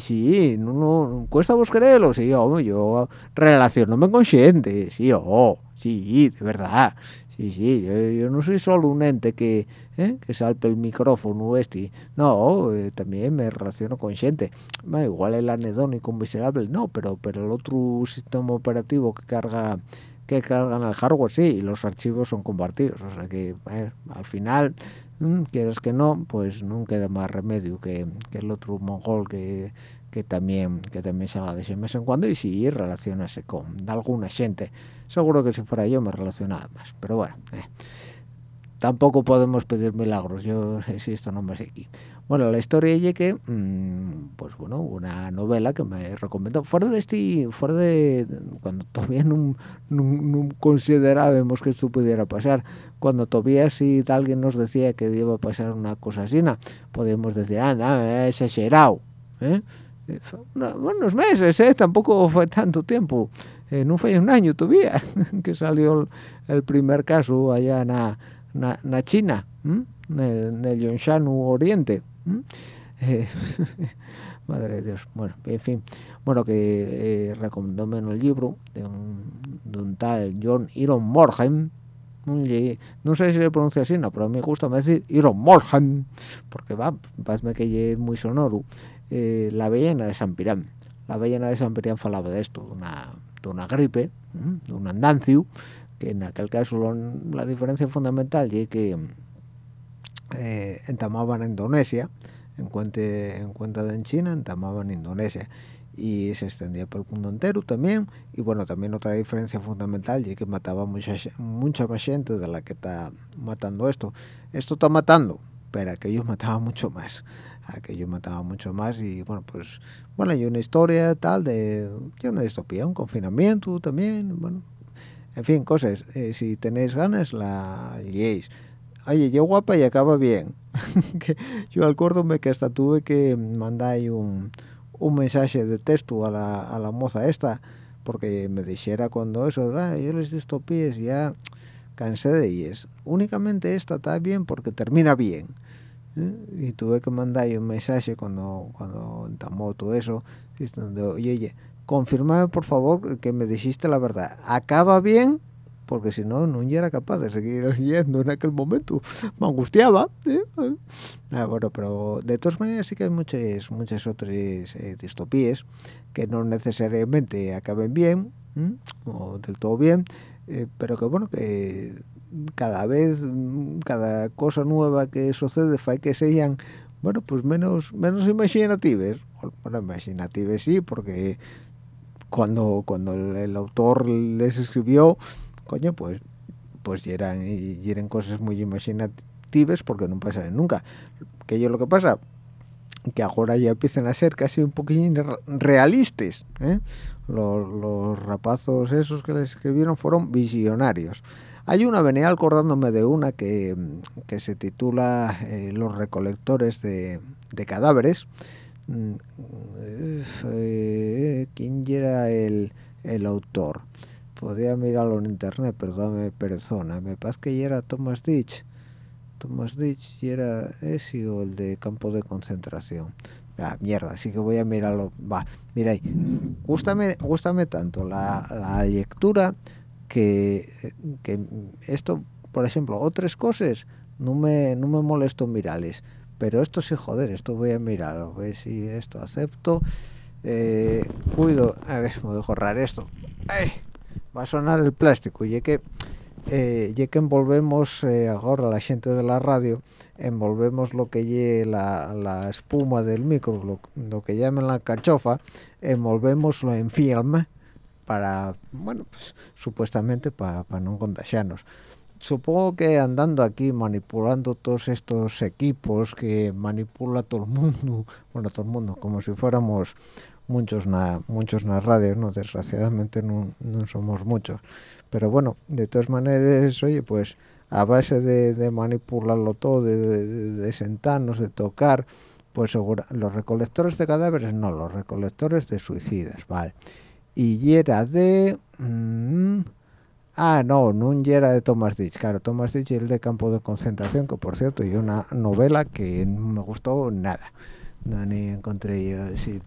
sí, no, no, cuesta vos creerlo, sí, hombre, yo relaciono con gente, sí, oh, sí, de verdad, sí, sí, yo, no soy solo un ente que, ¿eh? que salpe el micrófono este, no, eh, también me relaciono con gente, igual el anedónico miserable, no, pero, pero el otro sistema operativo que carga que cargan el hardware, sí, y los archivos son compartidos, o sea que al final Mm, quieres que no pues no queda más remedio que, el otro mongol que, que también que también salga de ese mes en cuando y sí relacionarse con alguna gente. Seguro que si fuera yo me relacionaba más pero bueno eh, tampoco podemos pedir milagros yo si esto no me sé aquí bueno la historia es que mm, pues bueno una novela que me recomendó fuera de este fuera de cuando todavía no, considerábamos que esto pudiera pasar cuando todavía si alguien nos decía que iba a pasar una cosa así podíamos decir anda exagerado ¿eh? unos meses ¿eh? tampoco fue tanto tiempo eh, no fue un año todavía que salió el, primer caso allá en la China en el, Yonshan Oriente eh, madre de Dios. Bueno en fin. Bueno que eh, recomendóme en el libro de un, tal John Iron Morgan no sé si se pronuncia así, no, pero a mí me gusta decir Iron Morgan, porque va, parece que es muy sonoro. Eh, la bellena de San Pirán. La bellena de San Pirán falaba de esto, una, de una gripe, de un andancio, que en aquel caso la diferencia fundamental es que eh, entamaban en Indonesia, en cuenta, en cuenta de en China, entamaban en Indonesia. Y se extendía por el mundo entero también. Y bueno también otra diferencia fundamental y que mataba mucha mucha más gente de la que está matando esto. Esto está matando pero aquello mataba mucho más. Aquello mataba mucho más y bueno pues bueno hay una historia tal de una distopía un confinamiento también bueno en fin cosas eh, si tenéis ganas la leéis oye yo guapa y acaba bien. Yo acuérdome que hasta tuve que mandar un un mensaje de texto a la, a la moza esta porque me dijera cuando eso ah, yo les distopías ya cansé de ellas únicamente esta está bien porque termina bien ¿eh? y tuve que mandar un mensaje cuando cuando entamó todo eso diciendo oye oye confirmame por favor que me dijiste la verdad acaba bien porque si no, no era capaz de seguir leyendo en aquel momento. Me angustiaba. ¿eh? Ah, bueno, pero de todas maneras sí que hay muchas, muchas otras eh, distopías que no necesariamente acaben bien, o del todo bien, eh, pero que bueno, que cada vez, cada cosa nueva que sucede, hay que sean bueno, pues menos menos imaginativas. Bueno, imaginativas sí, porque cuando cuando el autor les escribió coño, pues pues y eran, y eran cosas muy imaginativas porque no pasan nunca. Que yo lo que pasa que ahora ya empiezan a ser casi un poquito realistas. ¿eh? Los, rapazos esos que les escribieron fueron visionarios. Hay una, venía acordándome de una que, se titula eh, Los recolectores de, cadáveres. Mm, eh, ¿Quién era el, el autor? podía mirarlo en internet, pero dame persona. Me parece que era Thomas Ditch. Thomas Ditch era ese o el de campo de concentración. Ah, mierda, así que voy a mirarlo. Va, mira. Gústame, gústame tanto la, la lectura que, que esto, por ejemplo, otras cosas no me, no me molesto mirarles. Pero esto sí, joder, esto voy a mirarlo. A ver si esto acepto. Eh, cuido. A ver, voy a borrar esto. ¡Ay! va a sonar el plástico y que eh, que envolvemos eh, ahora la gente de la radio envolvemos lo que lleve la, espuma del micro lo, que llaman la cachofa envolvemoslo en film para bueno pues supuestamente para, no contagiarnos supongo que andando aquí manipulando todos estos equipos que manipula todo el mundo bueno todo el mundo como si fuéramos muchos na, muchos na radio, no desgraciadamente no, somos muchos. Pero bueno, de todas maneras, oye, pues a base de, manipularlo todo, de, sentarnos, de tocar, pues los recolectores de cadáveres no, los recolectores de suicidas, ¿vale? Y era de... Mm, ah, no, no era de Thomas Ditch, claro, Thomas Ditch el de campo de concentración, que por cierto, y una novela que no me gustó nada. No, ni encontré yo, sí,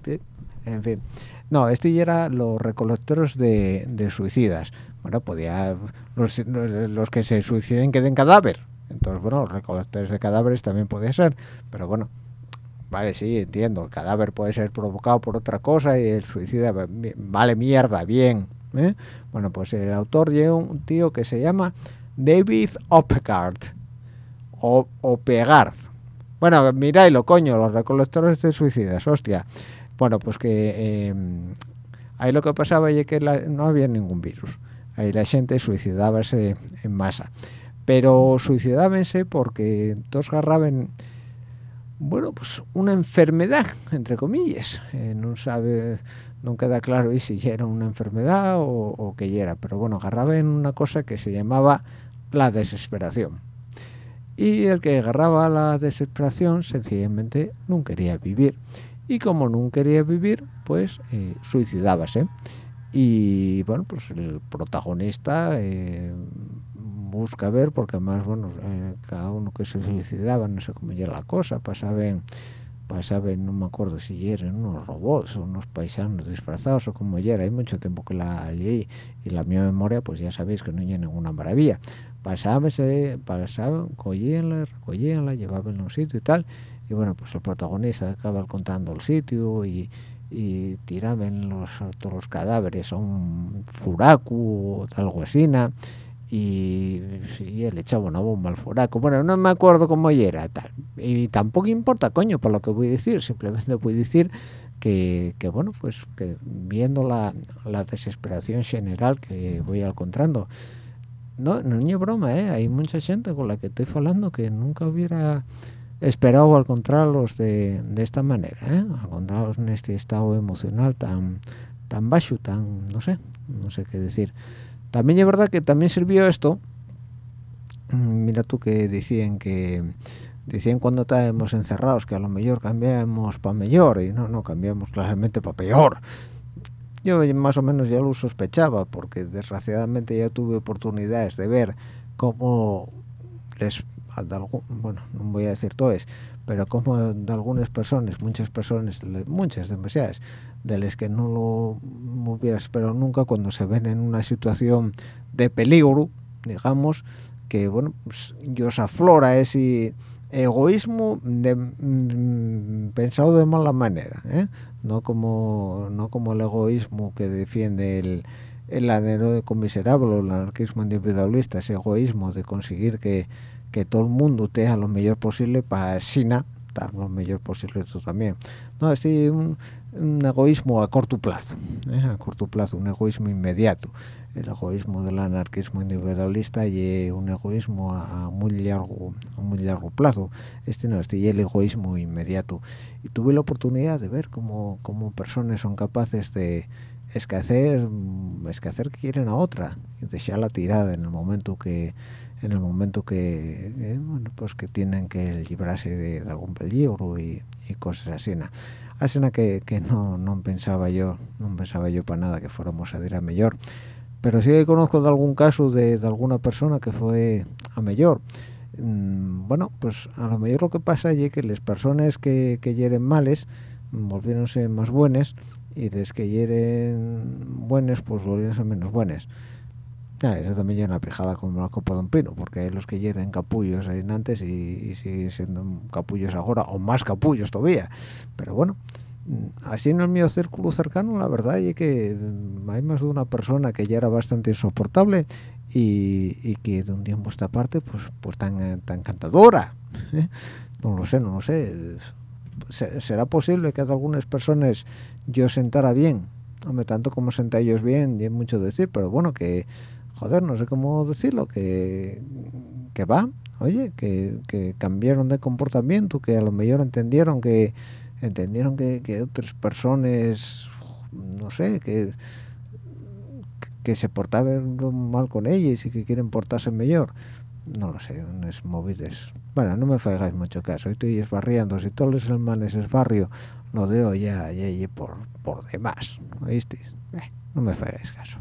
en fin. No, este era los recolectores de, suicidas. Bueno, podía los, que se suiciden queden cadáver. Entonces, bueno, los recolectores de cadáveres también podía ser. Pero bueno, vale, sí, entiendo. El cadáver puede ser provocado por otra cosa y el suicida vale mierda, bien. ¿Eh? Bueno, pues el autor lleva un tío que se llama David Opegard. O Opegard. Bueno, miráislo, coño, los recolectores de suicidas, hostia. Bueno, pues que em, ahí lo que pasaba es que no había ningún virus. Ahí la gente suicidábase en masa. Pero suicidábense porque todos agarraban, bueno, pues una enfermedad, entre comillas. Eh, no sabe, no queda claro si era una enfermedad o, o qué era. Pero bueno, agarraban una cosa que se llamaba la desesperación. Y el que agarraba la desesperación sencillamente no quería vivir y como no quería vivir, pues eh, suicidábase. Y bueno, pues el protagonista eh, busca ver, porque además, bueno, eh, cada uno que se suicidaba, no sé cómo era la cosa, pasaban, pasaban, no me acuerdo si eran unos robots o unos paisanos disfrazados o como era, hay mucho tiempo que la leí y la mi memoria, pues ya sabéis que no hay ninguna maravilla. Pasaban, pasaban, cogíanla, recogíanla, llevaban a un sitio y tal, y bueno pues el protagonista acaba contando el sitio y, y tiraban los todos los cadáveres a un furaco o algo así y, y él echaba una bomba al furaco bueno no me acuerdo cómo era tal y tampoco importa coño por lo que voy a decir simplemente voy a decir que, bueno pues que viendo la, desesperación general que voy encontrando no no es broma ¿eh? hay mucha gente con la que estoy hablando que nunca hubiera esperado encontrarlos de, de esta manera ¿eh? encontrarlos en este estado emocional tan tan bajo tan no sé no sé qué decir también es verdad que también sirvió esto. Mm, mira tú que decían que decían cuando estábamos encerrados que a lo mejor cambiamos para mejor y no no cambiamos claramente para peor. Yo más o menos ya lo sospechaba porque desgraciadamente ya tuve oportunidades de ver cómo les bueno no voy a decir todos pero como de algunas personas muchas personas muchas demasiadas de las que no lo hubiera esperado nunca cuando se ven en una situación de peligro digamos que bueno pues, se aflora ese egoísmo de, mm, pensado de mala manera ¿eh? no como no como el egoísmo que defiende el el anero miserable el anarquismo individualista ese egoísmo de conseguir que, que todo el mundo tenga lo mejor posible para Sina dar lo mejor posible tú también. No así un, egoísmo a corto plazo ¿eh? a corto plazo un egoísmo inmediato. El egoísmo del anarquismo individualista y un egoísmo a, muy largo muy largo plazo. Este no este y el egoísmo inmediato. Y tuve la oportunidad de ver cómo, cómo personas son capaces de escacer escacer que quieren a otra y dejarla tirada en el momento que en el momento que eh, bueno pues que tienen que librarse de, algún peligro y, cosas así así que, que no, no pensaba yo no pensaba yo para nada que fuéramos a ir a mejor pero sí que conozco de algún caso de, alguna persona que fue a mayor. Mm, bueno pues a lo mejor lo que pasa es que las personas que, que hieren males volviéndose más buenas y las que hieren buenas pues volviéndose menos buenas ya, eso también es una pijada como la copa de un pino, porque los que hieren capullos ahí antes y, y siguen siendo capullos ahora, o más capullos todavía. Pero bueno, Mm, así en el mío círculo cercano la verdad es que mm, hay más de una persona que ya era bastante insoportable y, que de un tiempo a esta parte pues pues tan eh, tan encantadora ¿eh? no lo sé no lo sé será posible que a algunas personas yo sentara bien hombre tanto como senté ellos bien y es mucho decir pero bueno que joder no sé cómo decirlo que que va oye que, que cambiaron de comportamiento que a lo mejor entendieron que entendieron que, otras personas no sé que que se portaban mal con ellas y que quieren portarse mejor. No lo sé unas movidas bueno no me hagáis mucho caso estoy esbarriando. Si todos los hermanos es barrio lo veo ya, ya, por, por demás ¿oísteis? Eh, no me hagáis caso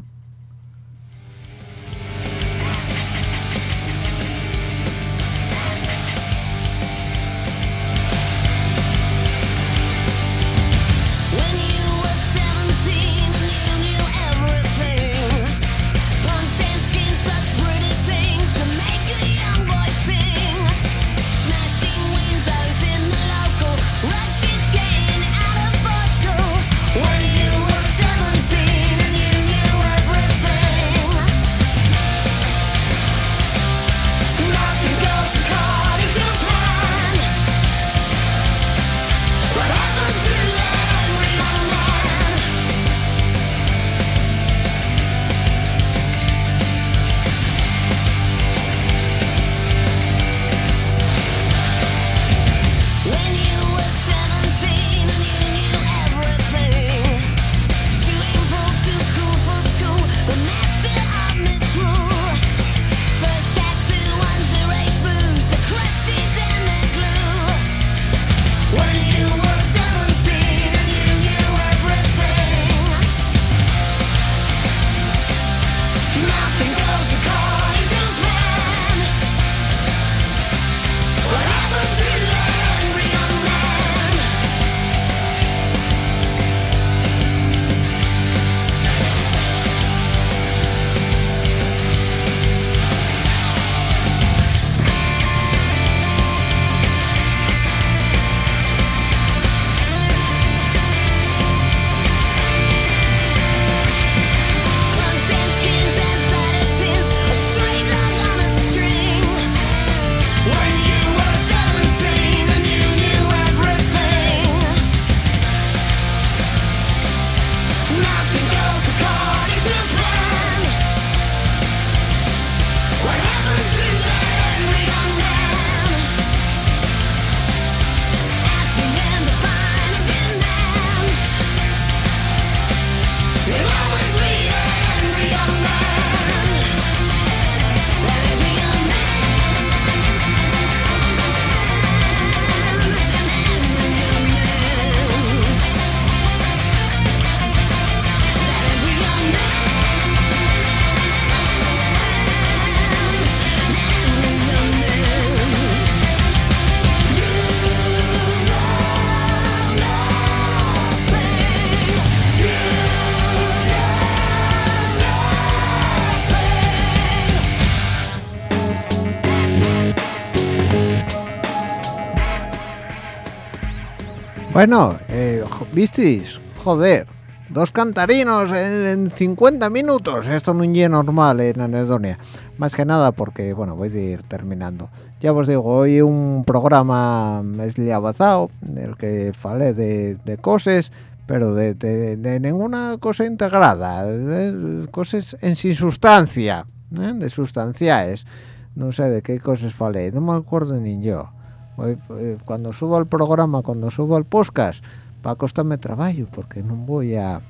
Bueno, eh, ¿visteis? Joder, dos cantarinos en, 50 minutos. Esto no es normal en Anedonia. Más que nada porque, bueno, voy a ir terminando. Ya os digo, hoy un programa es avanzado, en el que falé de, cosas, pero de, ninguna cosa integrada, de cosas en sin sustancia, ¿eh? de sustanciales. No sé de qué cosas falé, no me acuerdo ni yo. Eh, cuando subo al programa, cuando subo al podcast, va a costarme trabajo porque no voy a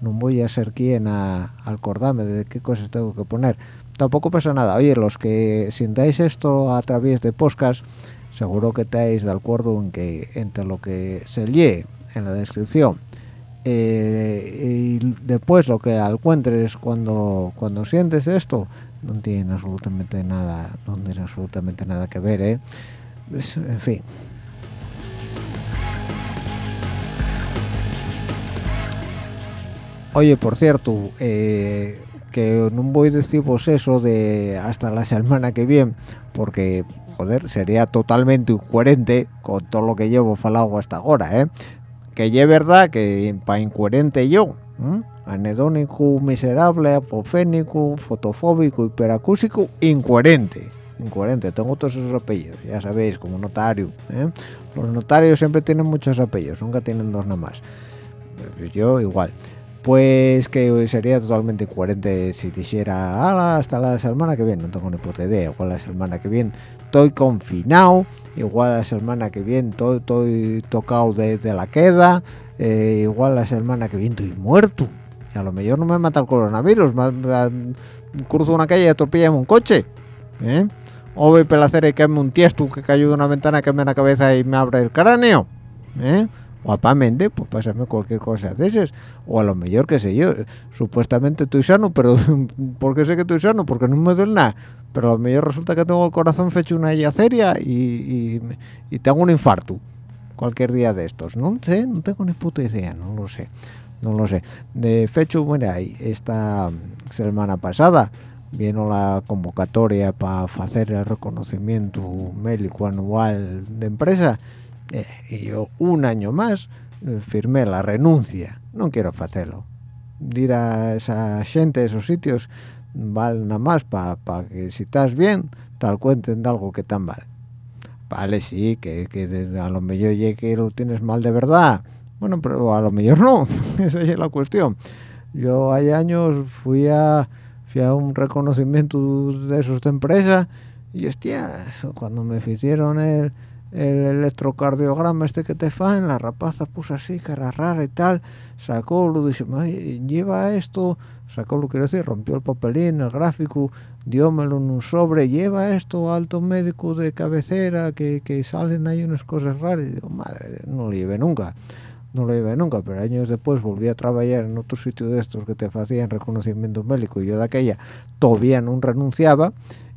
no voy a ser quien a, acordarme de qué cosas tengo que poner. Tampoco pasa nada. Oye, los que sintáis esto a través de podcast, seguro que estáis de acuerdo en que entre lo que se lee en la descripción eh, y después lo que encuentres cuando cuando sientes esto no tiene absolutamente nada no tiene absolutamente nada que ver ¿eh? En fin. Oye, por cierto, eh, que no voy a deciros eso de hasta la semana que viene, porque, joder, sería totalmente incoherente con todo lo que llevo falado hasta ahora, ¿eh? Que es verdad que para incoherente yo, anedónico, miserable, apofénico, fotofóbico, hiperacúsico, incoherente incoherente, tengo todos esos apellidos, ya sabéis, como notario. ¿eh? Los notarios siempre tienen muchos apellidos, nunca tienen dos nada más. Pues yo igual. Pues que sería totalmente incoherente si dijera hasta la semana que viene, no tengo ni puta idea, igual la semana que viene estoy confinado, igual la semana que viene estoy, tocado de, la queda, eh, igual la semana que viene estoy muerto. A lo mejor no me mata el coronavirus, cruzo una calle y atropella un coche. ¿eh? O voy a y que me un tiesto que cayó de una ventana que me en la cabeza y me abre el cráneo ¿eh? o apamente pues pásame cualquier cosa de esas o a lo mejor que sé yo supuestamente estoy sano pero ¿por qué sé que estoy sano? porque no me duele nada pero a lo mejor resulta que tengo el corazón fecho una yaceria y, y, tengo un infarto cualquier día de estos no sé no tengo ni puta idea no lo sé no lo sé de fecho mira esta semana pasada vino la convocatoria para hacer el reconocimiento médico anual de empresa eh, y yo un año más eh, firmé la renuncia. No quiero hacerlo. Dir a esa gente esos sitios vale nada más para que si estás bien tal cuenten de algo que tan mal vale sí que, a lo mejor llegue que lo tienes mal de verdad bueno pero a lo mejor no esa es la cuestión. Yo hay años fui a a un reconocimiento de esos de empresa. Y hostia, cuando me hicieron el, el electrocardiograma este que te fan, la rapaza puso así, cara rara y tal, sacó, lo dice, lleva esto, sacó lo quiero decir, rompió el papelín, el gráfico, diómelo en un sobre, lleva esto alto médico de cabecera, que, que salen ahí unas cosas raras, y digo, madre, no lo llevé nunca no lo iba nunca, pero años después volví a trabajar en otro sitio de estos que te hacían reconocimiento médico y yo de aquella todavía no renunciaba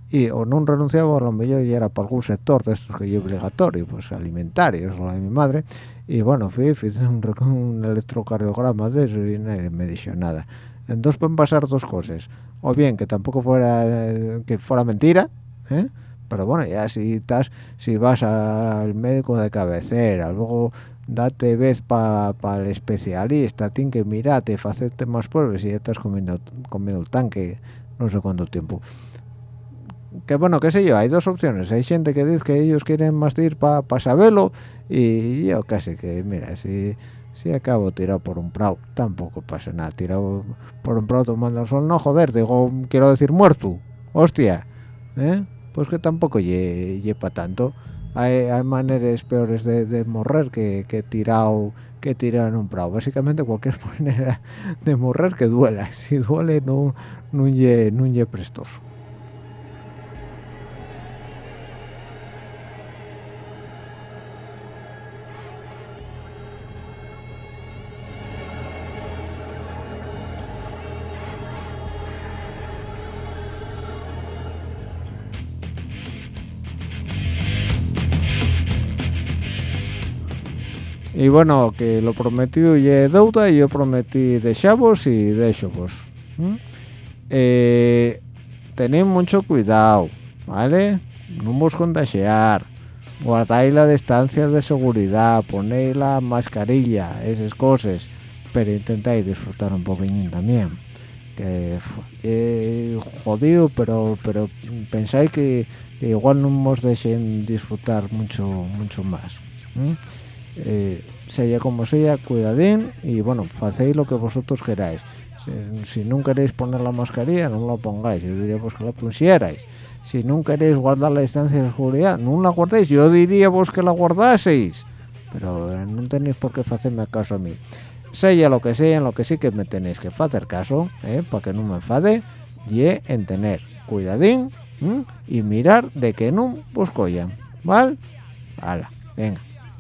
y o no renunciaba a lo mejor ya era para algún sector de estos que yo obligatorio, pues alimentarios, lo de mi madre y bueno, fui, hice un, un, electrocardiograma de eso y nadie me dijo nada. Entonces pueden pasar dos cosas, o bien que tampoco fuera que fuera mentira, ¿eh? pero bueno, ya si estás, si vas al médico de cabecera, luego date vez para pa el especialista, tiene que mirarte, hacerte más pruebas y ya estás comiendo, comiendo el tanque no sé cuánto tiempo. Que bueno, qué sé yo, hay dos opciones. Hay gente que dice que ellos quieren más ir para pa saberlo y yo casi que, mira, si, si acabo tirado por un prado, tampoco pasa nada. Tirado por un prado tomando el sol, no joder, digo, quiero decir muerto. Hostia, ¿eh? Pues que tampoco lleva tanto hay, maneras peores de, morrer que, que que tirar en un prado. Básicamente cualquier manera de morrer que duela. Si duele no no no prestoso y bueno que lo prometió y deuda y yo prometí de chavos y de chavos eh, tened mucho cuidado vale no vos contagiar guardáis la distancia de seguridad, ponéis la mascarilla, esas cosas, pero intentáis disfrutar un poquín también. Que eh, jodido, pero pero pensáis que, igual no nos dejen disfrutar mucho mucho más. Eh, sea como sea, cuidadín y bueno, hacéis lo que vosotros queráis. Si, no queréis poner la mascarilla, no la pongáis. Yo diría pues que la pusierais si no queréis guardar la distancia de seguridad, no la guardéis. Yo diría vos que la guardaseis, pero eh, no tenéis por qué hacerme caso a mí. Sea lo que sea, en lo que sí que me tenéis que hacer caso, eh, para que no me enfade, y en tener cuidadín y mirar de que no vos collan, ¿vale? Hala, venga,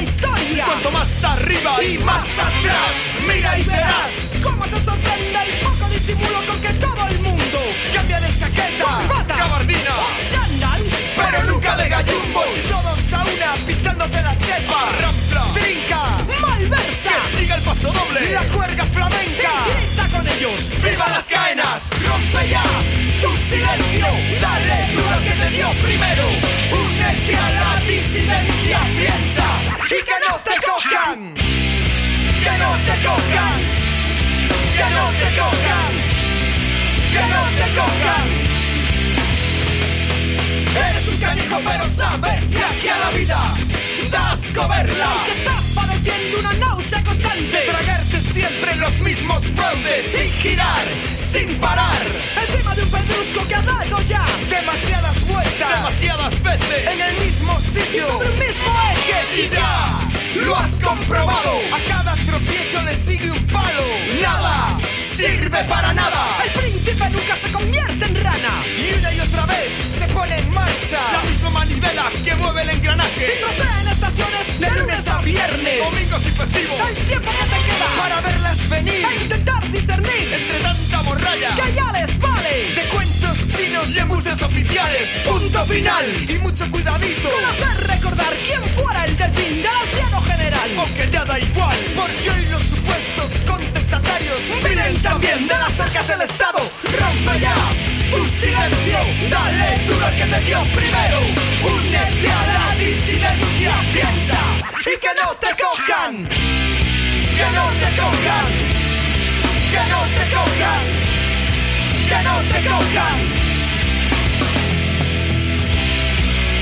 historia. Cuanto más arriba y más atrás, mira y verás Cómo te sorprende el poco disimulo con que todo el mundo cambia de chaqueta, corbata, gabardina. o chandal, pero nunca de gallumbos. Y todos a una pisándote la chepa, rampla, trinca, malversa, que siga el paso doble, la cuerda flamenca, y grita con ellos, viva las caenas, rompe ya tu silencio, dale duro que te dio primero, únete a la disidencia, piensa y que no te cojan, que no te cojan. Que no te cojan, que no te cojan. Eres un canijo pero sabes que aquí a la vida das coberla y que estás padeciendo una náusea constante de tragarte siempre los mismos fraudes sin girar, sin parar encima de un pedrusco que ha dado ya demasiadas vueltas, demasiadas veces en el mismo sitio y sobre el mismo eje y ya lo has comprobado. A cada tropiezo le sigue un palo. Nada sirve para nada. El príncipe nunca se convierte en rana. Y una y otra vez se pone en marcha. La misma manivela que mueve el engranaje. Y final. Y mucho cuidadito. Con hacer recordar quién fuera el delfín del anciano general. Aunque ya da igual, porque hoy los supuestos contestatarios vienen también de las arcas del Estado. Rompe ya tu silencio, dale duro que te dio primero. Únete a la disidencia, piensa y que no te cojan. Que no te cojan. Que no te cojan. Que no te cojan.